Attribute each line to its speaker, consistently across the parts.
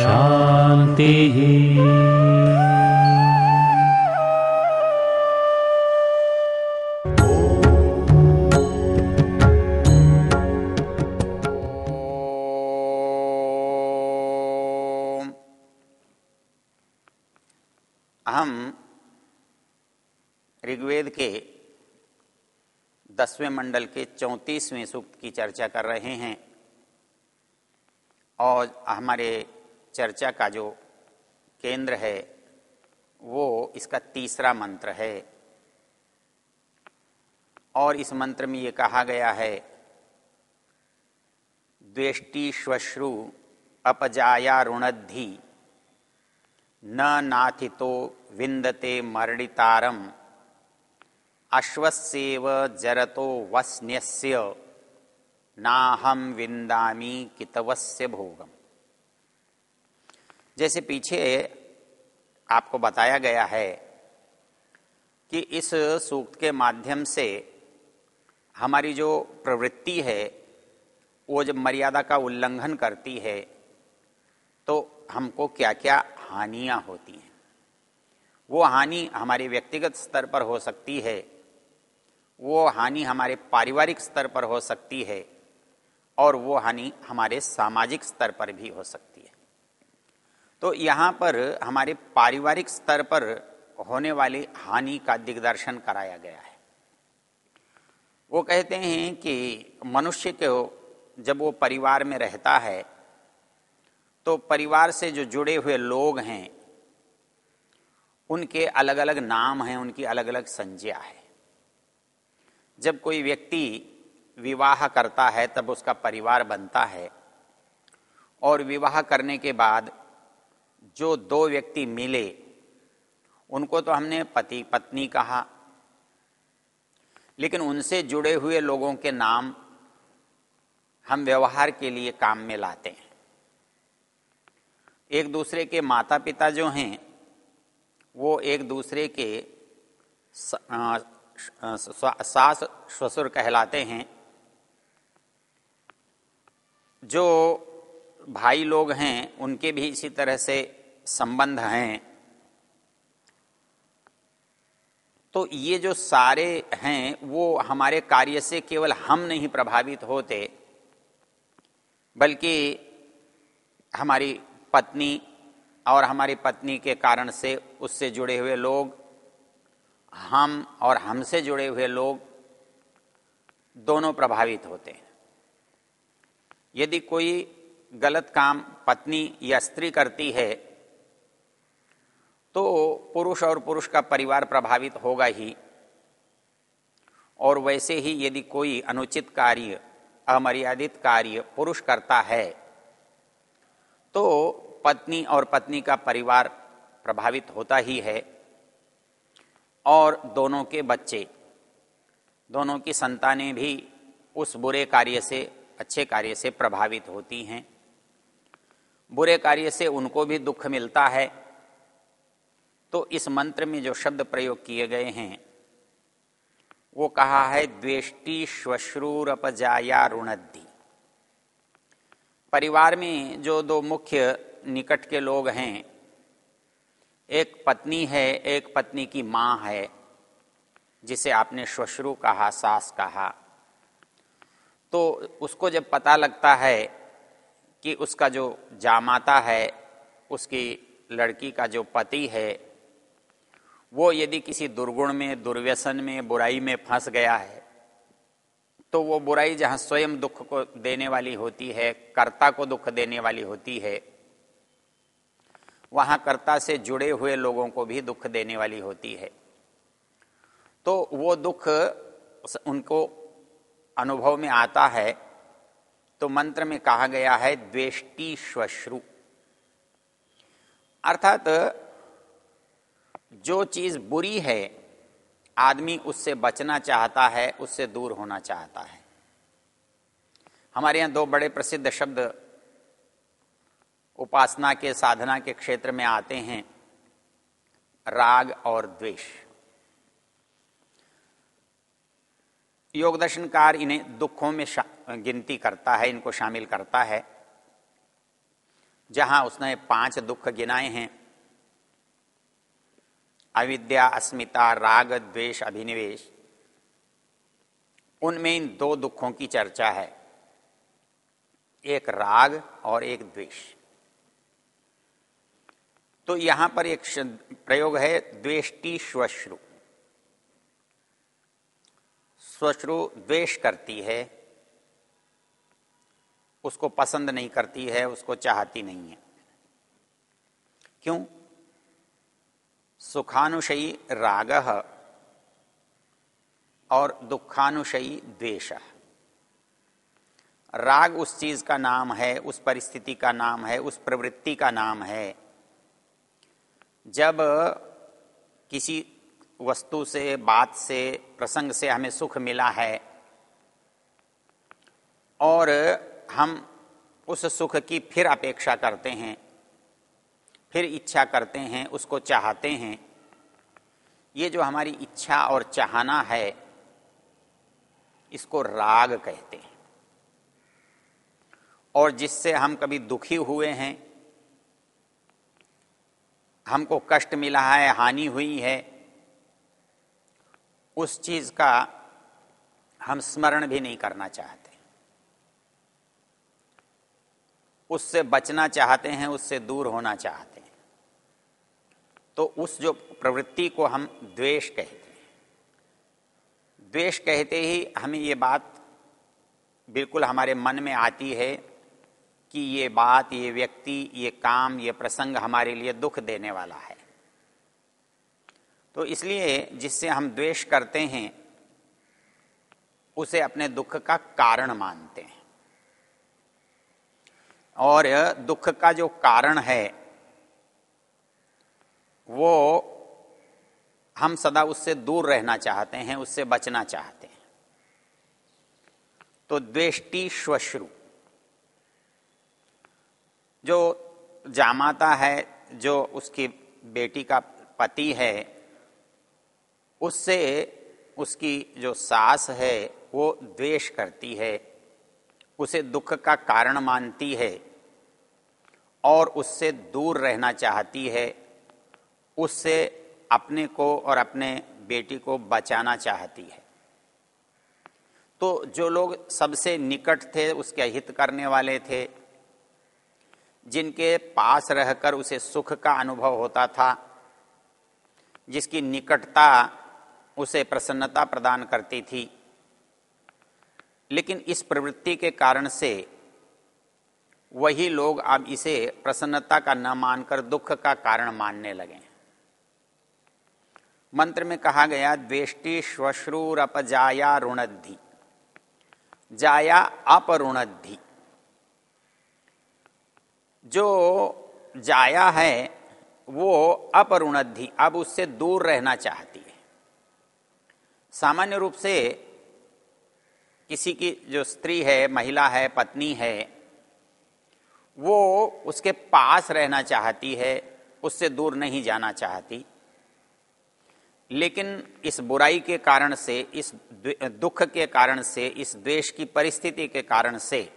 Speaker 1: शांति
Speaker 2: ओम। हम ऋग्वेद के दसवें मंडल के चौंतीसवें सूक्त की चर्चा कर रहे हैं और हमारे चर्चा का जो केंद्र है, वो इसका तीसरा मंत्र है। और इस मंत्र में ये कहा गया है, द्वेष्टि श्वश्रु अपजाया रुणद्धि, न नाथितो विंदते मर्डितारम अश्वस्व जरतो वस्न्यस्य। नाहम विंदामी कितवस्य भोगम। जैसे पीछे आपको बताया गया है कि इस सूक्त के माध्यम से हमारी जो प्रवृत्ति है, वो जब मर्यादा का उल्लंघन करती है तो हमको क्या क्या हानियाँ होती हैं। वो हानि हमारे व्यक्तिगत स्तर पर हो सकती है, वो हानि हमारे पारिवारिक स्तर पर हो सकती है और वो हानि हमारे सामाजिक स्तर पर भी हो सकती है। तो यहाँ पर हमारे पारिवारिक स्तर पर होने वाली हानि का दिग्दर्शन कराया गया है। वो कहते हैं कि मनुष्य को जब वो परिवार में रहता है तो परिवार से जो जुड़े हुए लोग हैं, उनके अलग अलग नाम हैं, उनकी अलग अलग संज्ञा है। जब कोई व्यक्ति विवाह करता है, तब उसका परिवार बनता है। और विवाह करने के बाद जो दो व्यक्ति मिले, उनको तो हमने पति, पत्नी कहा, लेकिन उनसे जुड़े हुए लोगों के नाम हम व्यवहार के लिए काम में लाते हैं। एक दूसरे के माता पिता जो हैं, वो एक दूसरे के सास, ससुर कहलाते हैं। जो भाई लोग हैं, उनके भी इसी तरह से संबंध हैं। तो ये जो सारे हैं, वो हमारे कार्य से केवल हम नहीं प्रभावित होते, बल्कि हमारी पत्नी और हमारी पत्नी के कारण से उससे जुड़े हुए लोग, हम और हमसे जुड़े हुए लोग दोनों प्रभावित होते हैं। यदि कोई गलत काम पत्नी या स्त्री करती है तो पुरुष और पुरुष का परिवार प्रभावित होगा ही। और वैसे ही यदि कोई अनुचित कार्य, अमर्यादित कार्य पुरुष करता है तो पत्नी और पत्नी का परिवार प्रभावित होता ही है। और दोनों के बच्चे, दोनों की संतानें भी उस बुरे कार्य से अच्छे कार्य से प्रभावित होती हैं। बुरे कार्य से उनको भी दुख मिलता है। तो इस मंत्र में जो शब्द प्रयोग किए गए हैं, वो कहा है, द्वेष्टि श्वश्रूरपजाया रुणद्धि। परिवार में जो दो मुख्य निकट के लोग हैं, एक पत्नी है, एक पत्नी की माँ है, जिसे आपने श्वश्रु कहा, सास कहा। तो उसको जब पता लगता है कि उसका जो जामाता है, उसकी लड़की का जो पति है, वो यदि किसी दुर्गुण में, दुर्व्यसन में, बुराई में फंस गया है तो वो बुराई जहाँ स्वयं दुख को देने वाली होती है, कर्ता को दुख देने वाली होती है, वहाँ कर्ता से जुड़े हुए लोगों को भी दुख देने वाली होती है। तो वो दुख उनको अनुभव में आता है तो मंत्र में कहा गया है, द्वेष्टि श्वश्रु। अर्थात, जो चीज़ बुरी है, आदमी उससे बचना चाहता है, उससे दूर होना चाहता है। हमारे यहाँ दो बड़े प्रसिद्ध शब्द उपासना के, साधना के क्षेत्र में आते हैं, राग और द्वेष। योग दर्शनकार इन्हें दुखों में गिनती करता है, इनको शामिल करता है। जहाँ उसने पाँच दुख गिनाए हैं। अविद्या, अस्मिता, राग, द्वेष, अभिनिवेश। उनमें इन दो दुखों की चर्चा है। एक राग और एक द्वेष। तो यहाँ पर एक प्रयोग है, द्वेष्टि श्वश्रु। श्वश्रु द्वेष करती है, उसको पसंद नहीं करती है, उसको चाहती नहीं है। क्यों? सुखानुशयी राग और दुखानुशयी द्वेष। राग उस चीज़ का नाम है, उस परिस्थिति का नाम है, उस प्रवृत्ति का नाम है। जब किसी वस्तु से, बात से, प्रसंग से हमें सुख मिला है। और हम उस सुख की फिर अपेक्षा करते हैं, फिर इच्छा करते हैं, उसको चाहते हैं। ये जो हमारी इच्छा और चाहना है, इसको राग कहते हैं। और जिससे हम कभी दुखी हुए हैं, हमको कष्ट मिला है, हानि हुई है उस चीज़ का हम स्मरण भी नहीं करना चाहते। उससे बचना चाहते हैं, उससे दूर होना चाहते हैं। तो उस जो प्रवृत्ति को हम द्वेष कहते हैं। द्वेष कहते ही हमें ये बात बिल्कुल हमारे मन में आती है कि ये बात, ये व्यक्ति, ये काम, ये प्रसंग हमारे लिए दुख देने वाला है। तो इसलिए जिससे हम द्वेष करते हैं, उसे अपने दुख का कारण मानते हैं। और दुख का जो कारण है, वो हम सदा उससे दूर रहना चाहते हैं, उससे बचना चाहते हैं। तो द्वेष्टि श्वश्रु। जो जामाता है, जो उसकी बेटी का पति है उससे उसकी जो सास है, वो द्वेष करती है, उसे दुख का कारण मानती है और उससे दूर रहना चाहती है, उससे अपने को और अपने बेटी को बचाना चाहती है। तो जो लोग सबसे निकट थे, उसके हित करने वाले थे, जिनके पास रहकर उसे सुख का अनुभव होता था, जिसकी निकटता उसे प्रसन्नता प्रदान करती थी। लेकिन इस प्रवृत्ति के कारण से वही लोग अब इसे प्रसन्नता का न मानकर दुख का कारण मानने लगे। मंत्र में कहा गया, द्वेष्टि श्वश्रूर अपजाया ऋणद्धि। जाया अपरुणद्धि जो जाया है, वो अपरुणद्धि अब उससे दूर रहना चाहती है। सामान्य रूप से किसी की जो स्त्री है, महिला है, पत्नी है, वो उसके पास रहना चाहती है, उससे दूर नहीं जाना चाहती। लेकिन इस बुराई के कारण से, इस दुख के कारण से, इस द्वेष की परिस्थिति के कारण से,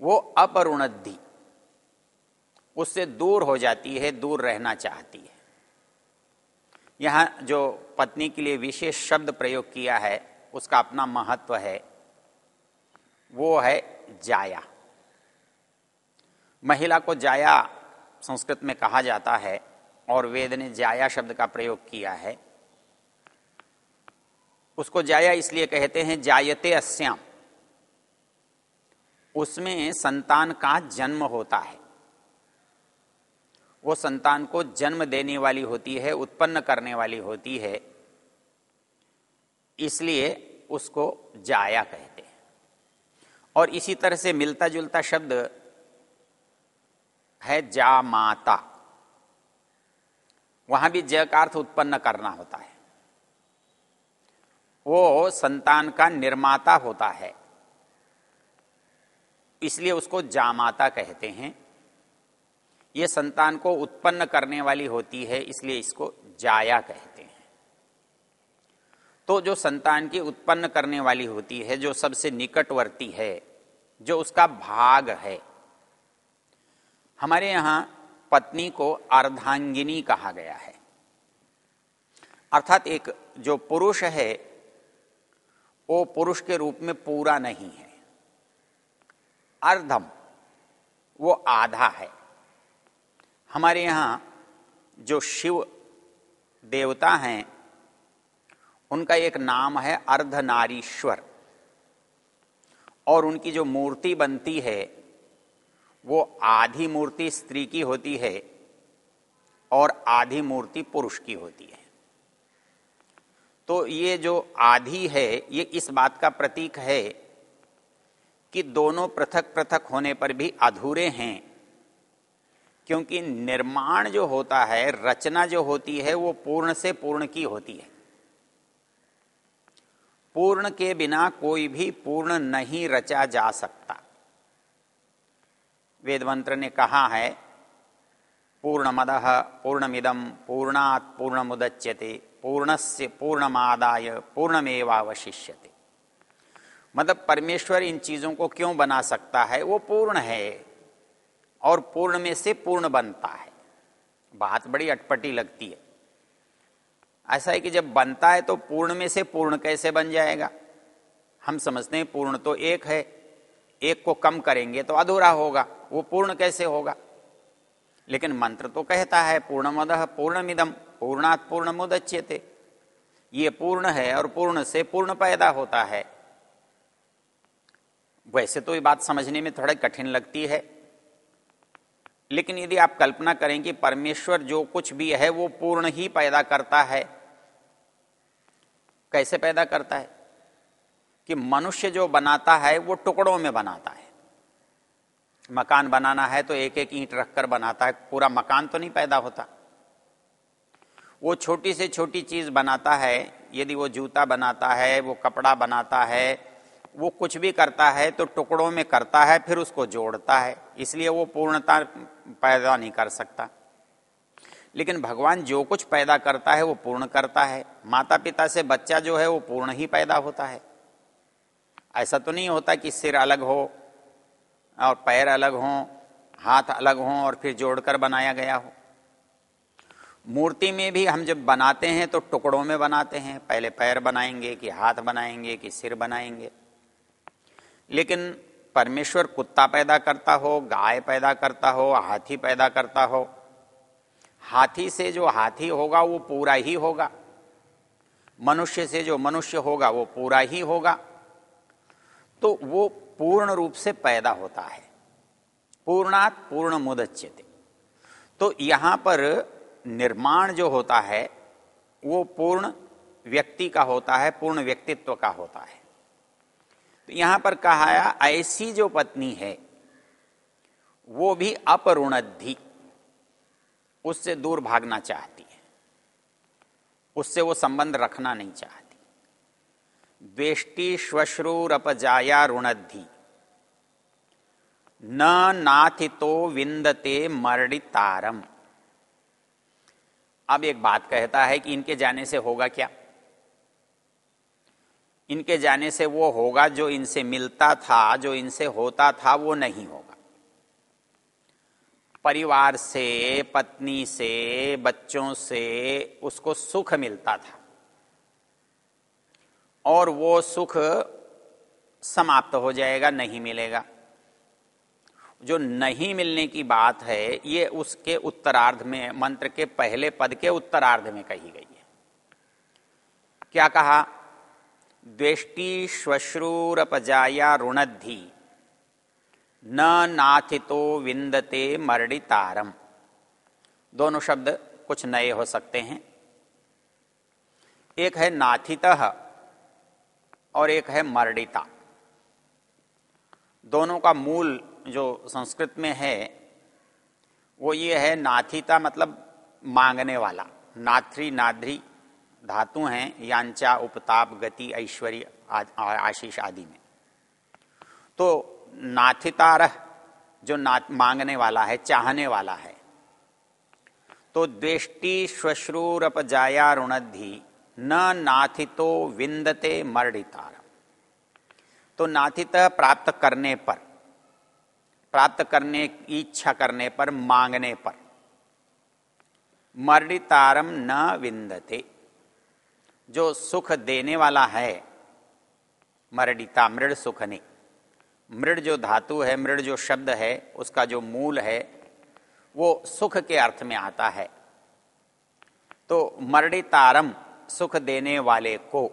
Speaker 2: वो अपरुणद्धि, उससे दूर हो जाती है, दूर रहना चाहती है। यहाँ जो पत्नी के लिए विशेष शब्द प्रयोग किया है, उसका अपना महत्व है। वो है जाया। महिला को जाया संस्कृत में कहा जाता है और वेद ने जाया शब्द का प्रयोग किया है। उसको जाया इसलिए कहते हैं, जायते अस्याम। उसमें संतान का जन्म होता है। वो संतान को जन्म देने वाली होती है, उत्पन्न करने वाली होती है। इसलिए उसको जाया कहते हैं। और इसी तरह से मिलता जुलता शब्द है जा माता। वहाँ भी जय का अर्थ उत्पन्न करना होता है। वो संतान का निर्माता होता है। इसलिए उसको जामाता कहते हैं। ये संतान को उत्पन्न करने वाली होती है, इसलिए इसको जाया कहते हैं। तो जो संतान की उत्पन्न करने वाली होती है, जो सबसे निकटवर्ती है, जो उसका भाग है। हमारे यहाँ पत्नी को अर्धांगिनी कहा गया है। अर्थात एक जो पुरुष है, वो पुरुष के रूप में पूरा नहीं है। अर्धम, वो आधा है। हमारे यहाँ जो शिव देवता हैं उनका एक नाम है अर्धनारीश्वर। और उनकी जो मूर्ति बनती है, वो आधी मूर्ति स्त्री की होती है और आधी मूर्ति पुरुष की होती है। तो ये जो आधी है, ये इस बात का प्रतीक है कि दोनों पृथक पृथक होने पर भी अधूरे हैं, क्योंकि निर्माण जो होता है, रचना जो होती है, वो पूर्ण से पूर्ण की होती है। पूर्ण के बिना कोई भी पूर्ण नहीं रचा जा सकता। वेद मंत्र ने कहा है, पूर्णमद पूर्णमिदम पूर्णात पूर्ण मुदच्यते पूर्णस्य पूर्णमादाय पूर्णमेवावशिष्यते। मतलब परमेश्वर इन चीज़ों को क्यों बना सकता है? वो पूर्ण है और पूर्ण में से पूर्ण बनता है। बात बड़ी अटपटी लगती है। ऐसा है कि जब बनता है तो पूर्ण में से पूर्ण कैसे बन जाएगा? हम समझते हैं पूर्ण तो एक है, एक को कम करेंगे तो अधूरा होगा, वो पूर्ण कैसे होगा? लेकिन मंत्र तो कहता है, पूर्णमद पूर्णमिदम पूर्णात पूर्ण मुदच्यते ये पूर्ण है और पूर्ण से पूर्ण पैदा होता है। वैसे तो ये बात समझने में थोड़ा कठिन लगती है। लेकिन यदि आप कल्पना करें कि परमेश्वर जो कुछ भी है, वो पूर्ण ही पैदा करता है। कैसे पैदा करता है? कि मनुष्य जो बनाता है, वो टुकड़ों में बनाता है। मकान बनाना है तो एक एक ईंट रखकर बनाता है, पूरा मकान तो नहीं पैदा होता। वो छोटी से छोटी चीज़ बनाता है, यदि वो जूता बनाता है, वो कपड़ा बनाता है, वो कुछ भी करता है तो टुकड़ों में करता है, फिर उसको जोड़ता है। इसलिए वो पूर्णता पैदा नहीं कर सकता। लेकिन भगवान जो कुछ पैदा करता है, वो पूर्ण करता है। माता पिता से बच्चा जो है, वो पूर्ण ही पैदा होता है। ऐसा तो नहीं होता कि सिर अलग हो और पैर अलग हों, हाथ अलग हों और फिर जोड़कर बनाया गया हो। मूर्ति में भी हम जब बनाते हैं तो टुकड़ों में बनाते हैं। पहले पैर बनाएँगे कि हाथ बनाएँगे कि सिर बनाएँगे। लेकिन परमेश्वर कुत्ता पैदा करता हो, गाय पैदा करता हो, हाथी पैदा करता हो, हाथी से जो हाथी होगा वो पूरा ही होगा। मनुष्य से जो मनुष्य होगा वो पूरा ही होगा। तो वो पूर्ण रूप से पैदा होता है। पूर्णात पूर्ण मुदच्यते। तो यहाँ पर निर्माण जो होता है, वो पूर्ण व्यक्ति का होता है, पूर्ण व्यक्तित्व का होता है। तो यहाँ पर कहा ऐसी जो पत्नी है, वो भी अपरुणधि उससे दूर भागना चाहती है। उससे वो संबंध रखना नहीं चाहती। बेष्टि श्वश्रूर श्वश्रूरपजाया ऋणधि न नाथितो विंदते मर्डितारम अब एक बात कहता है कि इनके जाने से होगा क्या? इनके जाने से वो होगा, जो इनसे मिलता था, जो इनसे होता था, वो नहीं होगा। परिवार से, पत्नी से, बच्चों से उसको सुख मिलता था। और वो सुख समाप्त हो जाएगा, नहीं मिलेगा। जो नहीं मिलने की बात है, ये उसके उत्तरार्ध में, मंत्र के पहले पद के उत्तरार्ध में कही गई है। क्या कहा? द्वेष्टि श्वश्रूरपजाया ऋणद्धि न नाथितो विंदते मर्डितारम। दोनों शब्द कुछ नए हो सकते हैं। एक है नाथित और एक है मर्डिता। दोनों का मूल जो संस्कृत में है, वो ये है नाथिता मतलब मांगने वाला, नाथ्री नाद्री। धातु हैं, यांचा, उपताप, गति, ऐश्वर्य आशीष आदि में। तो नाथितार जो ना मांगने वाला है, चाहने वाला है तो द्वेष्टि, श्वश्रूरप, जाया ऋणधि न नाथितो, विंदते, मर्डितार। तो नाथित प्राप्त करने पर, प्राप्त करने की इच्छा करने पर, मांगने पर मर्डितारम न विंदते। जो सुख देने वाला है, मरडिता, मृड सुख ने मृड जो धातु है, मृड जो शब्द है, उसका जो मूल है, वो सुख के अर्थ में आता है। तो मर्डितारम, सुख देने वाले को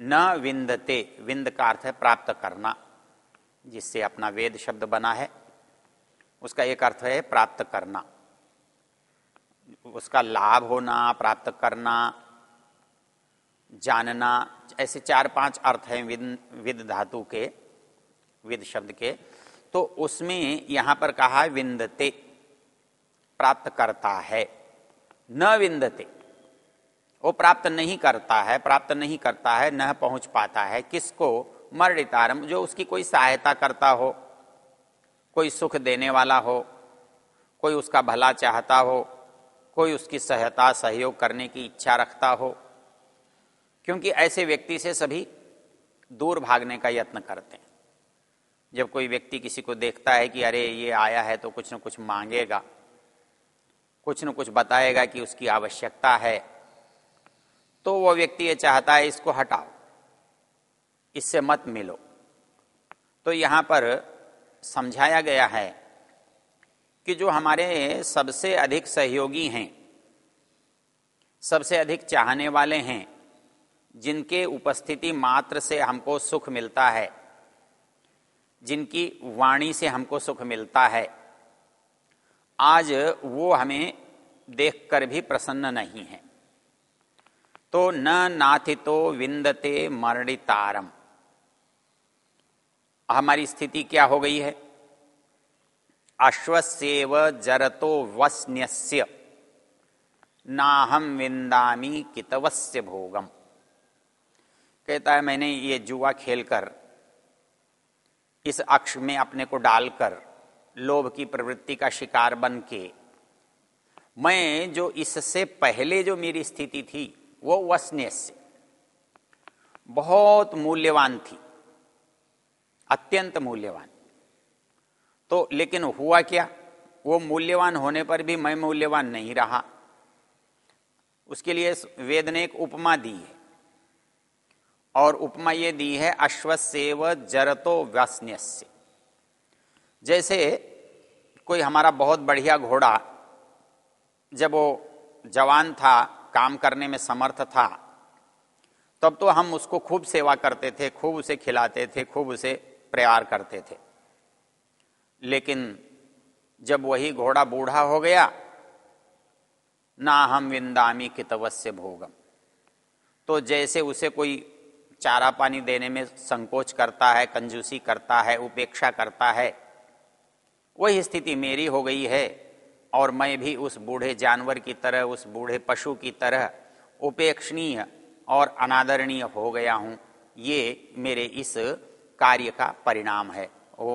Speaker 2: न विंदते, विंद का अर्थ है प्राप्त करना, जिससे अपना वेद शब्द बना है। उसका एक अर्थ है प्राप्त करना। उसका लाभ होना, प्राप्त करना जानना, ऐसे चार पाँच अर्थ हैं विद विद धातु के, विद शब्द के तो उसमें यहाँ पर कहा विंदते, प्राप्त करता है। न विंदते, वो प्राप्त नहीं करता है, प्राप्त नहीं करता है, न पहुँच पाता है, किसको? मर्डितारम जो उसकी कोई सहायता करता हो, कोई सुख देने वाला हो, कोई उसका भला चाहता हो, कोई उसकी सहायता, सहयोग करने की इच्छा रखता हो क्योंकि ऐसे व्यक्ति से सभी दूर भागने का यत्न करते हैं। जब कोई व्यक्ति किसी को देखता है कि अरे, ये आया है तो कुछ न कुछ मांगेगा, कुछ न कुछ बताएगा कि उसकी आवश्यकता है तो वो व्यक्ति ये चाहता है इसको हटाओ, इससे मत मिलो। तो यहाँ पर समझाया गया है कि जो हमारे सबसे अधिक सहयोगी हैं, सबसे अधिक चाहने वाले हैं जिनके उपस्थिति मात्र से हमको सुख मिलता है, जिनकी वाणी से हमको सुख मिलता है, आज वो हमें देखकर भी प्रसन्न नहीं है। तो न नाथितो विंदते मरणितारम। हमारी स्थिति क्या हो गई है? अश्वसेव जरतो वस्न्यस्य। नाहम विंदामी कितवस्य भोगम। कहता है, मैंने ये जुआ खेलकर, इस अक्ष में अपने को डालकर, लोभ की प्रवृत्ति का शिकार बन के, मैं जो इससे पहले जो मेरी स्थिति थी, वो वसने से, बहुत मूल्यवान थी, अत्यंत मूल्यवान। तो लेकिन हुआ क्या? वो मूल्यवान होने पर भी मैं मूल्यवान नहीं रहा। उसके लिए वेद ने एक उपमा दी है। और उपमा ये दी है, अश्वसेव जरतो व्यस्न्य जैसे कोई हमारा बहुत बढ़िया घोड़ा, जब वो जवान था, काम करने में समर्थ था, तब तो हम उसको खूब सेवा करते थे, खूब उसे खिलाते थे, खूब उसे प्यार करते थे। लेकिन जब वही घोड़ा बूढ़ा हो गया, ना हम विंदामी कितवस्य भोगम। तो जैसे उसे कोई चारा पानी देने में संकोच करता है, कंजूसी करता है, उपेक्षा करता है। वही स्थिति मेरी हो गई है और मैं भी उस बूढ़े जानवर की तरह, उस बूढ़े पशु की तरह उपेक्षणीय और अनादरणीय हो गया हूँ। ये मेरे इस कार्य का परिणाम है। ओ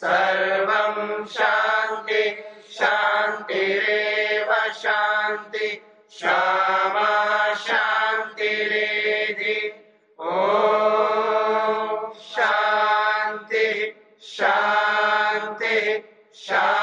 Speaker 3: सर्वं शान्ति शान्तिरेव शान्ति क्षमा शान्तिरेधि ॐ शान्ति शान्ति शान्ति